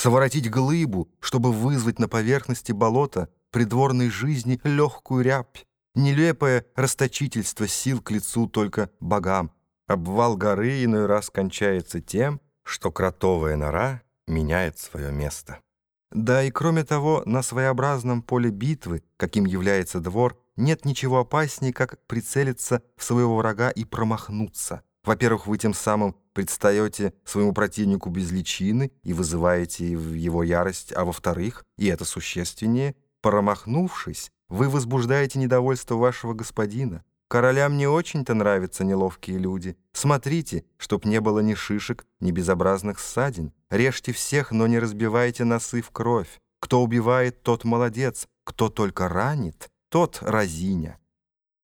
своротить глыбу, чтобы вызвать на поверхности болота придворной жизни легкую рябь, нелепое расточительство сил к лицу только богам. Обвал горы иной раз кончается тем, что кротовая нора меняет свое место. Да и кроме того, на своеобразном поле битвы, каким является двор, нет ничего опаснее, как прицелиться в своего врага и промахнуться. Во-первых, вы тем самым предстаете своему противнику без личины и вызываете его ярость, а во-вторых, и это существеннее, промахнувшись, вы возбуждаете недовольство вашего господина. Королям не очень-то нравятся неловкие люди. Смотрите, чтоб не было ни шишек, ни безобразных ссадин. Режьте всех, но не разбивайте носы в кровь. Кто убивает, тот молодец. Кто только ранит, тот разиня.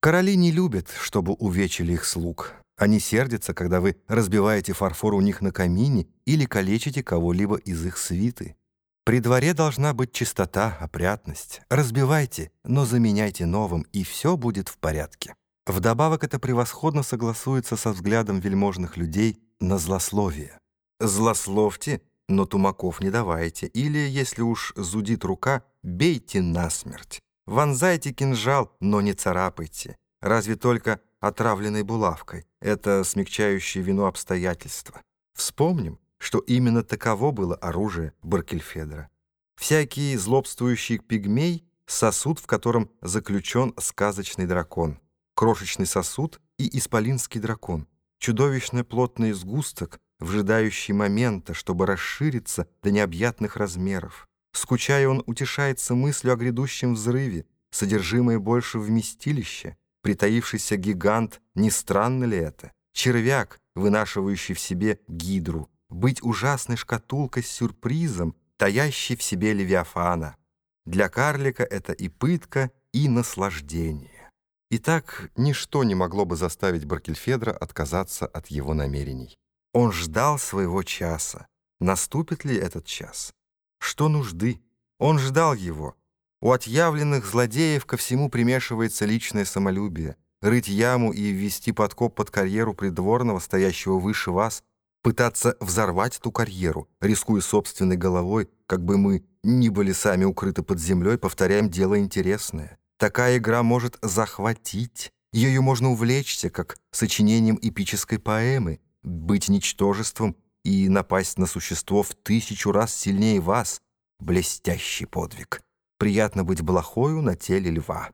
Короли не любят, чтобы увечили их слуг. Они сердятся, когда вы разбиваете фарфор у них на камине или калечите кого-либо из их свиты. При дворе должна быть чистота, опрятность. Разбивайте, но заменяйте новым, и все будет в порядке. Вдобавок это превосходно согласуется со взглядом вельможных людей на злословие. Злословьте, но тумаков не давайте, или, если уж зудит рука, бейте насмерть. Вонзайте кинжал, но не царапайте. Разве только отравленной булавкой. Это смягчающее вину обстоятельства. Вспомним, что именно таково было оружие Баркельфедра. Всякий злобствующий пигмей — сосуд, в котором заключен сказочный дракон, крошечный сосуд и исполинский дракон, чудовищный плотный сгусток, вжидающий момента, чтобы расшириться до необъятных размеров. Скучая, он утешается мыслью о грядущем взрыве, содержимое больше вместилища, притаившийся гигант, не странно ли это? Червяк, вынашивающий в себе гидру, быть ужасной шкатулкой с сюрпризом, таящей в себе Левиафана. Для карлика это и пытка, и наслаждение. Итак, ничто не могло бы заставить Баркельфедра отказаться от его намерений. Он ждал своего часа. Наступит ли этот час? Что нужды? Он ждал его. У отъявленных злодеев ко всему примешивается личное самолюбие. Рыть яму и ввести подкоп под карьеру придворного, стоящего выше вас — пытаться взорвать эту карьеру, рискуя собственной головой, как бы мы ни были сами укрыты под землей, повторяем дело интересное. Такая игра может захватить, ею можно увлечься, как сочинением эпической поэмы, быть ничтожеством и напасть на существо в тысячу раз сильнее вас. Блестящий подвиг. Приятно быть блохою на теле льва.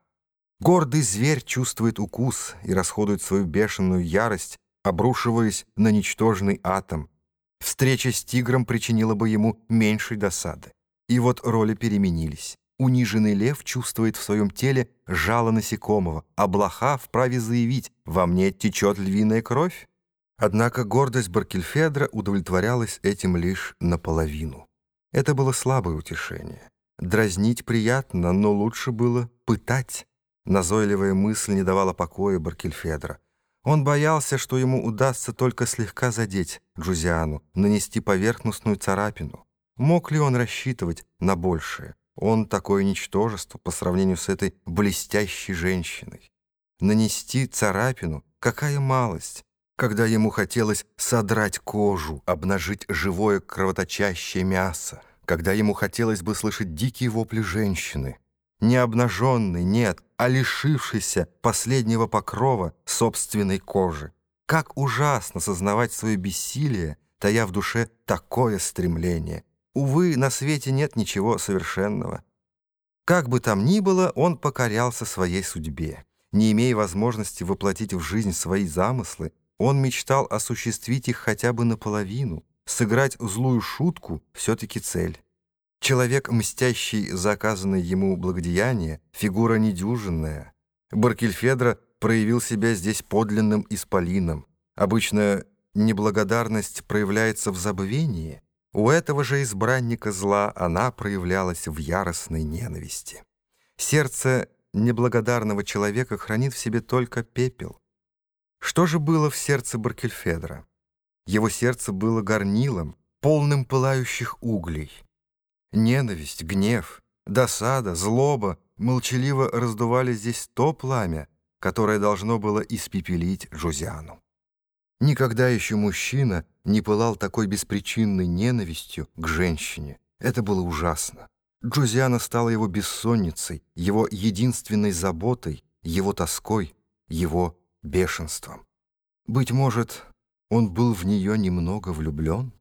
Гордый зверь чувствует укус и расходует свою бешеную ярость, обрушиваясь на ничтожный атом. Встреча с тигром причинила бы ему меньшей досады. И вот роли переменились. Униженный лев чувствует в своем теле жало насекомого, а блоха вправе заявить «во мне течет львиная кровь». Однако гордость Баркельфедра удовлетворялась этим лишь наполовину. Это было слабое утешение. Дразнить приятно, но лучше было пытать. Назойливая мысль не давала покоя Баркельфедра. Он боялся, что ему удастся только слегка задеть Джузиану, нанести поверхностную царапину. Мог ли он рассчитывать на большее? Он такое ничтожество по сравнению с этой блестящей женщиной. Нанести царапину — какая малость, когда ему хотелось содрать кожу, обнажить живое кровоточащее мясо, когда ему хотелось бы слышать дикие вопли женщины, не обнаженный, нет, а лишившийся последнего покрова собственной кожи. Как ужасно сознавать свое бессилие, тая в душе такое стремление. Увы, на свете нет ничего совершенного. Как бы там ни было, он покорялся своей судьбе. Не имея возможности воплотить в жизнь свои замыслы, он мечтал осуществить их хотя бы наполовину. Сыграть злую шутку — все-таки цель. Человек, мстящий за оказанное ему благодеяние, фигура недюжинная. Баркельфедро проявил себя здесь подлинным исполином. Обычно неблагодарность проявляется в забвении. У этого же избранника зла она проявлялась в яростной ненависти. Сердце неблагодарного человека хранит в себе только пепел. Что же было в сердце Баркельфедра? Его сердце было горнилом, полным пылающих углей. Ненависть, гнев, досада, злоба молчаливо раздували здесь то пламя, которое должно было испепелить Джузиану. Никогда еще мужчина не пылал такой беспричинной ненавистью к женщине. Это было ужасно. Джузиана стала его бессонницей, его единственной заботой, его тоской, его бешенством. Быть может, он был в нее немного влюблен?